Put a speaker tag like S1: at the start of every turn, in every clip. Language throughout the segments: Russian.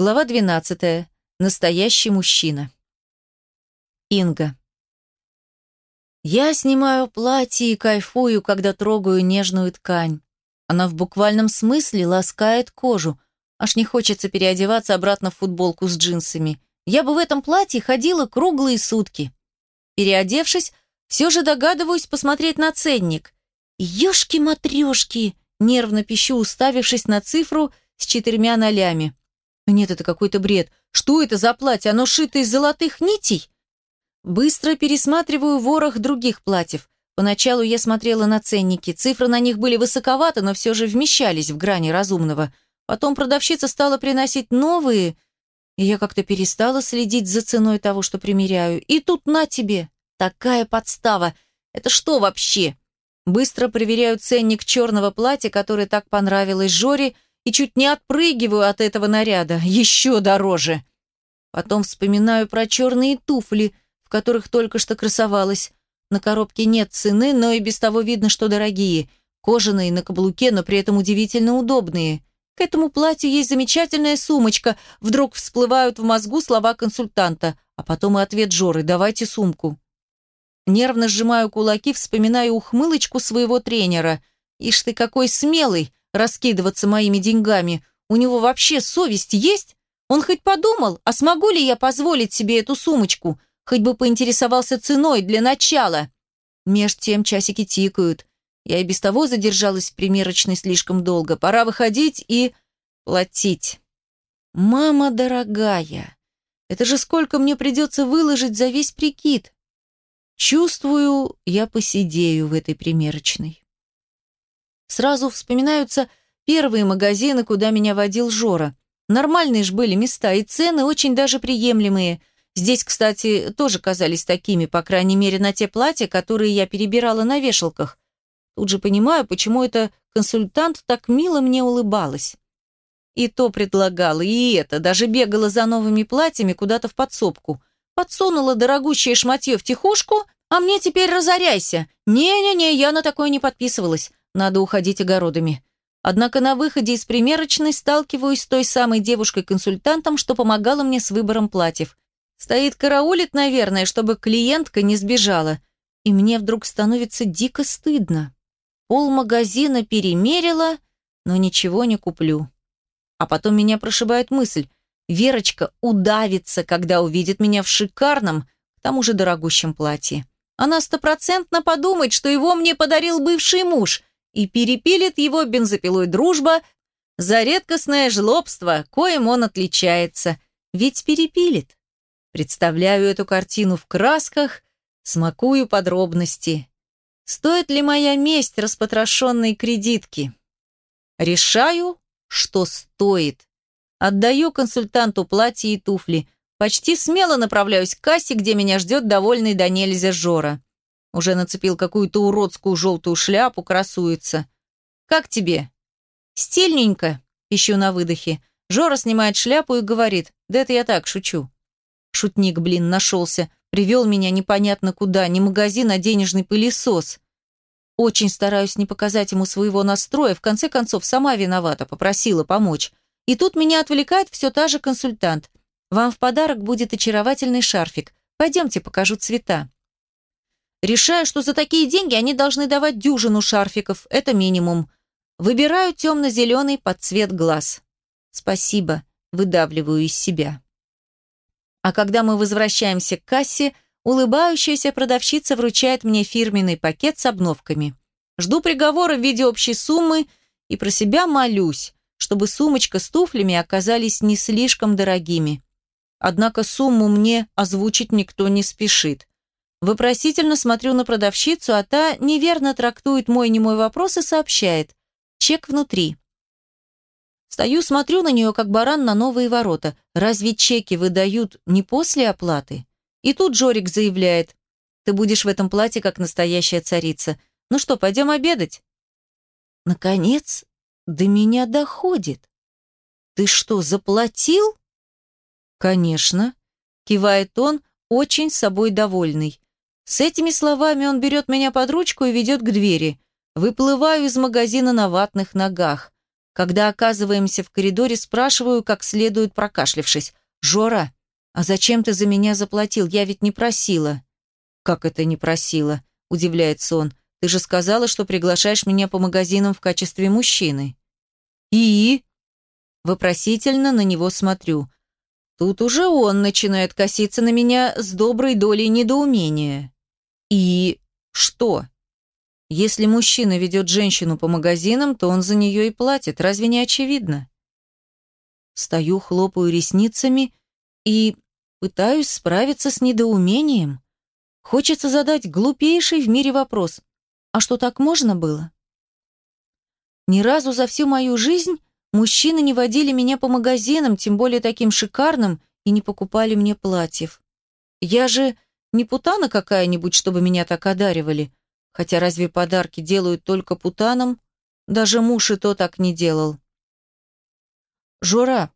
S1: Глава 12. Настоящий мужчина. Инга. Я снимаю платье и кайфую, когда трогаю нежную ткань. Она в буквальном смысле ласкает кожу. Аж не хочется переодеваться обратно в футболку с джинсами. Я бы в этом платье ходила круглые сутки. Переодевшись, все же догадываюсь посмотреть на ценник. Ёшки-матрёшки! Нервно пищу, уставившись на цифру с четырьмя нолями. Нет, это какой-то бред. Что это за платье? Оно шито из золотых нитей? Быстро пересматриваю ворох других платьев. Поначалу я смотрела на ценники. Цифры на них были высоковаты, но все же вмещались в грани разумного. Потом продавщица стала приносить новые, и я как-то перестала следить за ценой того, что примеряю. И тут на тебе! Такая подстава! Это что вообще? Быстро проверяю ценник черного платья, которое так понравилось Жоре, и чуть не отпрыгиваю от этого наряда. Еще дороже. Потом вспоминаю про черные туфли, в которых только что красовалась. На коробке нет цены, но и без того видно, что дорогие. Кожаные, на каблуке, но при этом удивительно удобные. К этому платью есть замечательная сумочка. Вдруг всплывают в мозгу слова консультанта, а потом и ответ Жоры «давайте сумку». Нервно сжимаю кулаки, вспоминаю ухмылочку своего тренера. Ишь ты какой смелый, раскидываться моими деньгами. У него вообще совесть есть? Он хоть подумал, а смогу ли я позволить себе эту сумочку? Хоть бы поинтересовался ценой для начала. Меж тем часики тикают. Я и без того задержалась в примерочной слишком долго. Пора выходить и платить. Мама дорогая, это же сколько мне придется выложить за весь прикид. Чувствую, я посидею в этой примерочной. Сразу вспоминаются первые магазины, куда меня водил Жора. Нормальные ж были места, и цены очень даже приемлемые. Здесь, кстати, тоже казались такими, по крайней мере, на те платья, которые я перебирала на вешалках. Тут же понимаю, почему эта консультант так мило мне улыбалась. И то предлагала, и это, даже бегала за новыми платьями куда-то в подсобку. Подсунула дорогущее шматье в тихушку, а мне теперь разоряйся. Не-не-не, я на такое не подписывалась. Надо уходить огородами. Однако на выходе из примерочной сталкиваюсь с той самой девушкой-консультантом, что помогала мне с выбором платьев. Стоит караулит, наверное, чтобы клиентка не сбежала. И мне вдруг становится дико стыдно. Пол магазина перемерила, но ничего не куплю. А потом меня прошибает мысль. Верочка удавится, когда увидит меня в шикарном, к тому же дорогущем платье. Она стопроцентно подумает, что его мне подарил бывший муж, и перепилит его бензопилой дружба за редкостное жлобство, коим он отличается. Ведь перепилит. Представляю эту картину в красках, смакую подробности. Стоит ли моя месть распотрошенной кредитки? Решаю, что стоит. Отдаю консультанту платье и туфли. Почти смело направляюсь к кассе, где меня ждет довольный до нельзя Жора. Уже нацепил какую-то уродскую желтую шляпу, красуется. «Как тебе?» «Стильненько», – ищу на выдохе. Жора снимает шляпу и говорит, «Да это я так, шучу». Шутник, блин, нашелся. Привел меня непонятно куда, не магазин, а денежный пылесос. Очень стараюсь не показать ему своего настроя, в конце концов, сама виновата, попросила помочь. И тут меня отвлекает все та же консультант. Вам в подарок будет очаровательный шарфик. Пойдемте, покажу цвета. Решаю, что за такие деньги они должны давать дюжину шарфиков, это минимум. Выбираю темно-зеленый под цвет глаз. Спасибо, выдавливаю из себя. А когда мы возвращаемся к кассе, улыбающаяся продавщица вручает мне фирменный пакет с обновками. Жду приговора в виде общей суммы и про себя молюсь, чтобы сумочка с туфлями оказались не слишком дорогими. Однако сумму мне озвучить никто не спешит. Вопросительно смотрю на продавщицу, а та неверно трактует мой немой вопрос и сообщает. Чек внутри. Стою, смотрю на нее, как баран на новые ворота. Разве чеки выдают не после оплаты? И тут Жорик заявляет. Ты будешь в этом платье, как настоящая царица. Ну что, пойдем обедать? Наконец, до меня доходит. Ты что, заплатил? Конечно. Кивает он, очень собой довольный. С этими словами он берет меня под ручку и ведет к двери. Выплываю из магазина на ватных ногах. Когда оказываемся в коридоре, спрашиваю, как следует прокашлявшись. «Жора, а зачем ты за меня заплатил? Я ведь не просила». «Как это не просила?» – удивляется он. «Ты же сказала, что приглашаешь меня по магазинам в качестве мужчины». «И?» Вопросительно на него смотрю. Тут уже он начинает коситься на меня с доброй долей недоумения. «И что?» Если мужчина ведет женщину по магазинам, то он за нее и платит. Разве не очевидно? Стою, хлопаю ресницами и пытаюсь справиться с недоумением. Хочется задать глупейший в мире вопрос. А что так можно было? Ни разу за всю мою жизнь мужчины не водили меня по магазинам, тем более таким шикарным, и не покупали мне платьев. Я же не путана какая-нибудь, чтобы меня так одаривали. Хотя разве подарки делают только путанам? Даже муж и то так не делал. «Жора,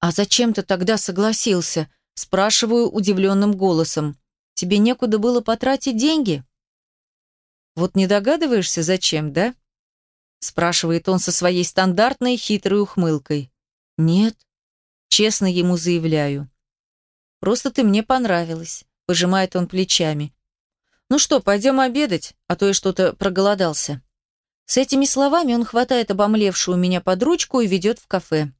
S1: а зачем ты тогда согласился?» Спрашиваю удивленным голосом. «Тебе некуда было потратить деньги?» «Вот не догадываешься, зачем, да?» Спрашивает он со своей стандартной хитрой ухмылкой. «Нет», честно ему заявляю. «Просто ты мне понравилась», — пожимает он плечами. «Ну что, пойдем обедать, а то я что-то проголодался». С этими словами он хватает обомлевшую меня под ручку и ведет в кафе.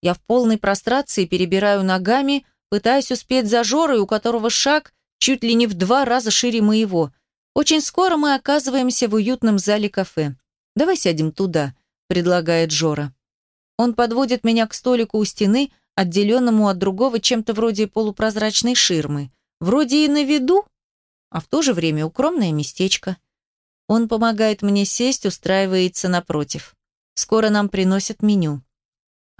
S1: Я в полной прострации перебираю ногами, пытаясь успеть за Жорой, у которого шаг чуть ли не в два раза шире моего. Очень скоро мы оказываемся в уютном зале кафе. «Давай сядем туда», — предлагает Жора. Он подводит меня к столику у стены, отделенному от другого чем-то вроде полупрозрачной ширмы. Вроде и на виду, а в то же время укромное местечко. Он помогает мне сесть, устраивается напротив. Скоро нам приносят меню.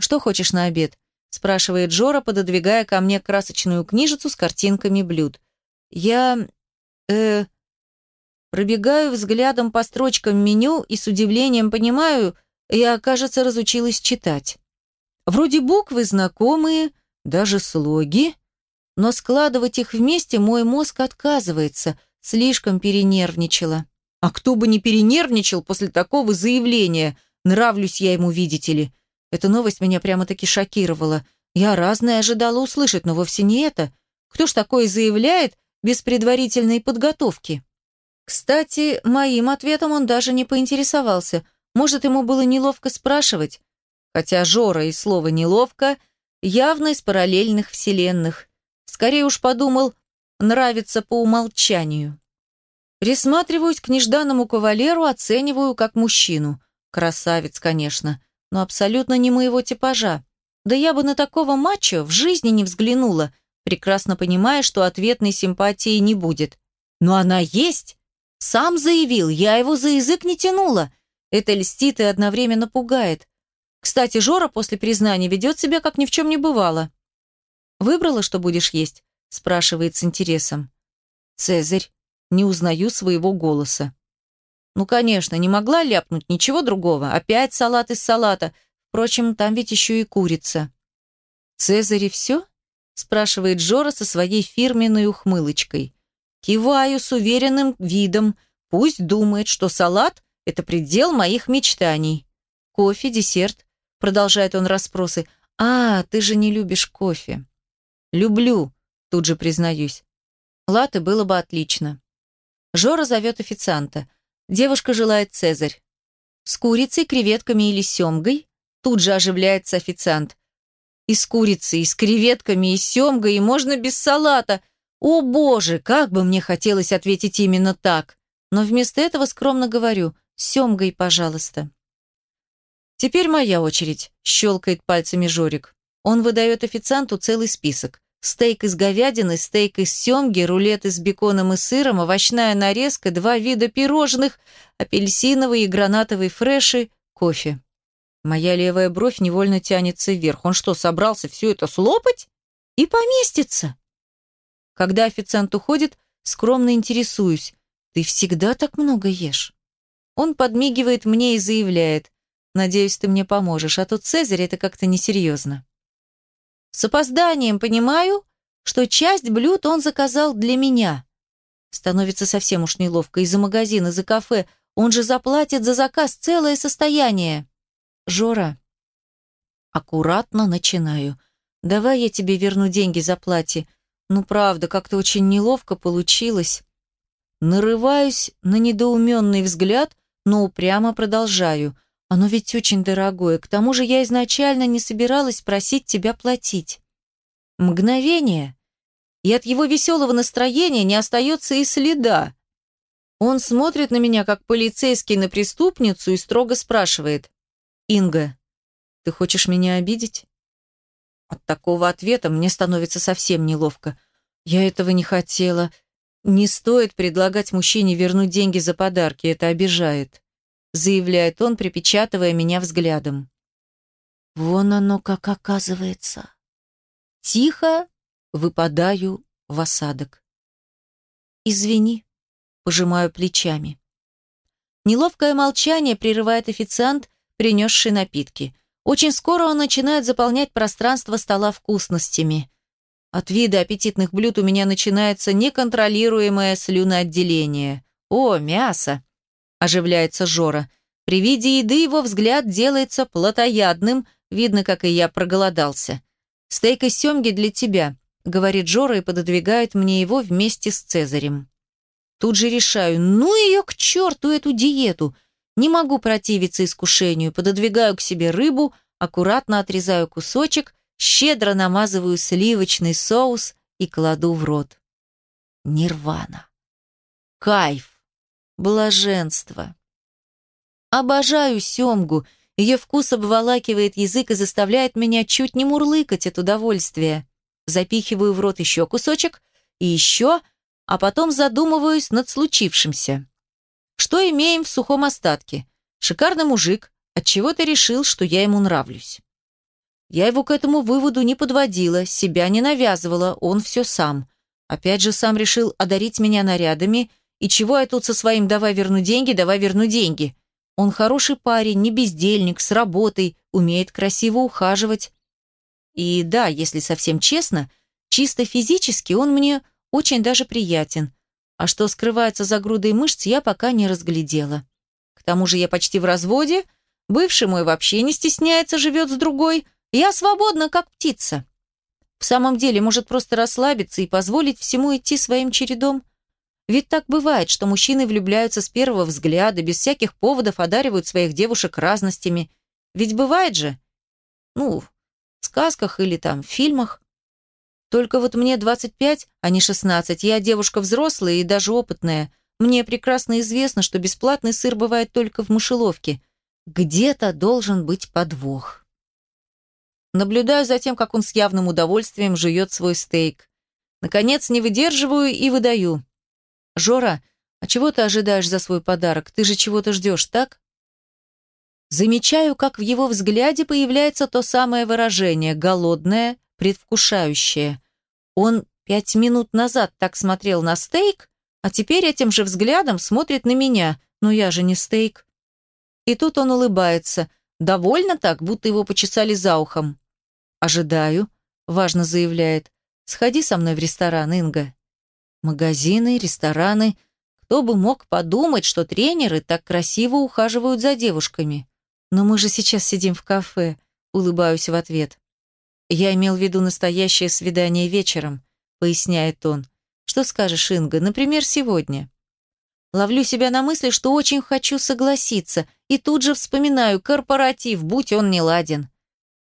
S1: «Что хочешь на обед?» – спрашивает Жора, пододвигая ко мне красочную книжицу с картинками блюд. Я... э... Пробегаю взглядом по строчкам меню и с удивлением понимаю, я, кажется, разучилась читать. Вроде буквы знакомые, даже слоги, но складывать их вместе мой мозг отказывается, слишком перенервничала. А кто бы не перенервничал после такого заявления, нравлюсь я ему, видите ли. Эта новость меня прямо-таки шокировала. Я разное ожидала услышать, но вовсе не это. Кто ж такое заявляет без предварительной подготовки? Кстати, моим ответом он даже не поинтересовался. Может, ему было неловко спрашивать? Хотя Жора и слово «неловко» явно из параллельных вселенных. Скорее уж подумал, нравится по умолчанию. Присматриваюсь к нежданному кавалеру, оцениваю как мужчину. Красавец, конечно, но абсолютно не моего типажа. Да я бы на такого мачо в жизни не взглянула, прекрасно понимая, что ответной симпатии не будет. Но она есть. Сам заявил, я его за язык не тянула. Это льстит и одновременно пугает. Кстати, Жора после признания ведет себя, как ни в чем не бывало. «Выбрала, что будешь есть?» – спрашивает с интересом. «Цезарь, не узнаю своего голоса». Ну, конечно, не могла ляпнуть ничего другого. Опять салат из салата. Впрочем, там ведь еще и курица. «Цезарь и все?» – спрашивает Жора со своей фирменной ухмылочкой. Киваю с уверенным видом. Пусть думает, что салат – это предел моих мечтаний. Кофе, десерт, Продолжает он расспросы. «А, ты же не любишь кофе». «Люблю», тут же признаюсь. Латы было бы отлично. Жора зовет официанта. Девушка желает цезарь. С курицей, креветками или семгой? Тут же оживляется официант. И с курицей, и с креветками, и семгой, и можно без салата. О боже, как бы мне хотелось ответить именно так. Но вместо этого скромно говорю, семгой, пожалуйста. «Теперь моя очередь», – щелкает пальцами Жорик. Он выдает официанту целый список. Стейк из говядины, стейк из семги, рулет из беконом и сыром, овощная нарезка, два вида пирожных, апельсиновый и гранатовый фреши, кофе. Моя левая бровь невольно тянется вверх. Он что, собрался все это слопать? И поместится. Когда официант уходит, скромно интересуюсь. «Ты всегда так много ешь?» Он подмигивает мне и заявляет. Надеюсь, ты мне поможешь, а тут Цезарь это как-то несерьезно. С опозданием понимаю, что часть блюд он заказал для меня. Становится совсем уж неловко из-за магазина, за кафе. Он же заплатит за заказ целое состояние. Жора. Аккуратно начинаю. Давай я тебе верну деньги за платье. Ну правда, как-то очень неловко получилось. Нарываюсь на недоуменный взгляд, но упрямо продолжаю. Оно ведь очень дорогое. К тому же я изначально не собиралась просить тебя платить. Мгновение, и от его веселого настроения не остается и следа. Он смотрит на меня, как полицейский на преступницу, и строго спрашивает. «Инга, ты хочешь меня обидеть?» От такого ответа мне становится совсем неловко. Я этого не хотела. Не стоит предлагать мужчине вернуть деньги за подарки, это обижает, заявляет он, припечатывая меня взглядом. Вон оно как оказывается. Тихо выпадаю в осадок. Извини, пожимаю плечами. Неловкое молчание прерывает официант, принесший напитки. Очень скоро он начинает заполнять пространство стола вкусностями. От вида аппетитных блюд у меня начинается неконтролируемое слюноотделение. «О, мясо!» – оживляется Жора. При виде еды его взгляд делается плотоядным, видно, как и я проголодался. «Стейк из семги для тебя», – говорит Жора и пододвигает мне его вместе с Цезарем. Тут же решаю, ну ее к черту, эту диету. Не могу противиться искушению, пододвигаю к себе рыбу, аккуратно отрезаю кусочек щедро намазываю сливочный соус и кладу в рот. Нирвана. Кайф. Блаженство. Обожаю семгу. Ее вкус обволакивает язык и заставляет меня чуть не мурлыкать от удовольствия. Запихиваю в рот еще кусочек и еще, а потом задумываюсь над случившимся. Что имеем в сухом остатке? Шикарный мужик, отчего-то решил, что я ему нравлюсь. Я его к этому выводу не подводила, себя не навязывала, он все сам. Опять же, сам решил одарить меня нарядами, и чего я тут со своим «давай верну деньги, давай верну деньги». Он хороший парень, не бездельник, с работой, умеет красиво ухаживать. И да, если совсем честно, чисто физически он мне очень даже приятен. А что скрывается за грудой мышц, я пока не разглядела. К тому же я почти в разводе, бывший мой вообще не стесняется, живет с другой, я свободна, как птица. В самом деле, может просто расслабиться и позволить всему идти своим чередом? Ведь так бывает, что мужчины влюбляются с первого взгляда, без всяких поводов одаривают своих девушек разностями. Ведь бывает же. Ну, в сказках или там в фильмах. Только вот мне 25, а не 16. Я девушка взрослая и даже опытная. Мне прекрасно известно, что бесплатный сыр бывает только в мышеловке. Где-то должен быть подвох. Наблюдаю за тем, как он с явным удовольствием жует свой стейк. Наконец, не выдерживаю и выдаю. «Жора, а чего ты ожидаешь за свой подарок? Ты же чего-то ждешь, так?» Замечаю, как в его взгляде появляется то самое выражение, голодное, предвкушающее. Он пять минут назад так смотрел на стейк, а теперь этим же взглядом смотрит на меня. Но я же не стейк. И тут он улыбается, довольно так, будто его почесали за ухом. «Ожидаю», — важно заявляет. «Сходи со мной в ресторан, Инга». Магазины, рестораны. Кто бы мог подумать, что тренеры так красиво ухаживают за девушками. Но мы же сейчас сидим в кафе, улыбаюсь в ответ. Я имел в виду настоящее свидание вечером, поясняет он. Что скажешь, Инга, например, сегодня? Ловлю себя на мысли, что очень хочу согласиться, и тут же вспоминаю корпоратив, будь он не ладен.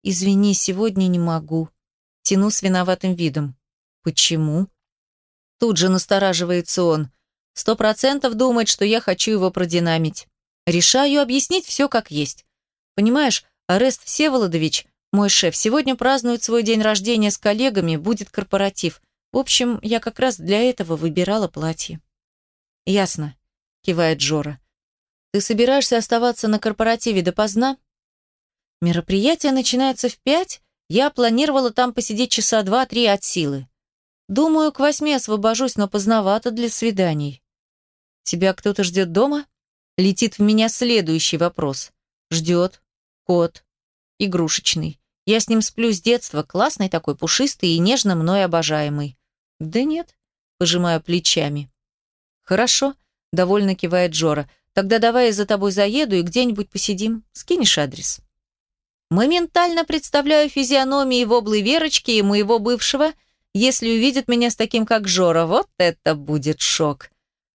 S1: «Извини, сегодня не могу». Тяну с виноватым видом. «Почему?» Тут же настораживается он. Сто процентов думает, что я хочу его продинамить. Решаю объяснить все как есть. Понимаешь, Арест Всеволодович, мой шеф, сегодня празднует свой день рождения с коллегами, будет корпоратив. В общем, я как раз для этого выбирала платье. «Ясно», — кивает Жора. «Ты собираешься оставаться на корпоративе допоздна?» Мероприятие начинается в пять, я планировала там посидеть часа два-три от силы. Думаю, к восьми освобожусь, но поздновато для свиданий. Тебя кто-то ждет дома? Летит в меня следующий вопрос. Ждет. Кот. Игрушечный. Я с ним сплю с детства, классный такой, пушистый и нежно мной обожаемый. Да нет, пожимаю плечами. Хорошо, довольно кивает Джора. Тогда давай я за тобой заеду и где-нибудь посидим. Скинешь адрес? Моментально представляю физиономии воблы Верочки и моего бывшего, если увидит меня с таким, как Жора. Вот это будет шок.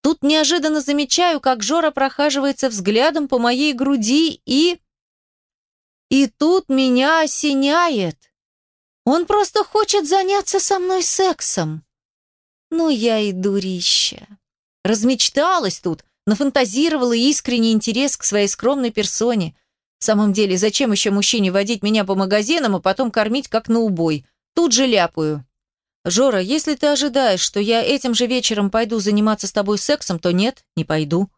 S1: Тут неожиданно замечаю, как Жора прохаживается взглядом по моей груди и... И тут меня осеняет. Он просто хочет заняться со мной сексом. Ну, я и дурища. Размечталась тут, нафантазировала искренний интерес к своей скромной персоне. В самом деле, зачем еще мужчине водить меня по магазинам, а потом кормить как на убой? Тут же ляпаю. «Жора, если ты ожидаешь, что я этим же вечером пойду заниматься с тобой сексом, то нет, не пойду».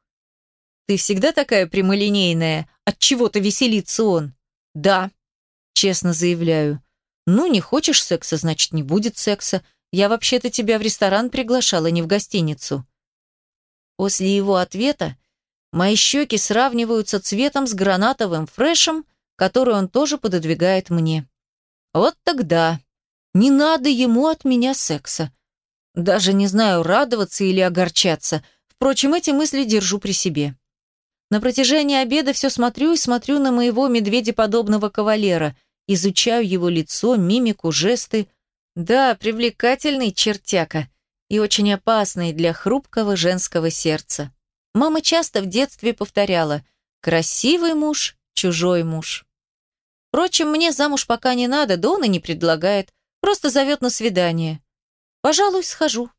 S1: «Ты всегда такая прямолинейная? От чего то веселится он?» «Да», — честно заявляю. «Ну, не хочешь секса, значит, не будет секса. Я вообще-то тебя в ресторан приглашала, не в гостиницу». После его ответа Мои щеки сравниваются цветом с гранатовым фрешем, который он тоже пододвигает мне. Вот тогда. Не надо ему от меня секса. Даже не знаю, радоваться или огорчаться. Впрочем, эти мысли держу при себе. На протяжении обеда все смотрю и смотрю на моего медведеподобного кавалера, изучаю его лицо, мимику, жесты. Да, привлекательный чертяка и очень опасный для хрупкого женского сердца. Мама часто в детстве повторяла «красивый муж, чужой муж». Впрочем, мне замуж пока не надо, да он и не предлагает, просто зовет на свидание. Пожалуй, схожу.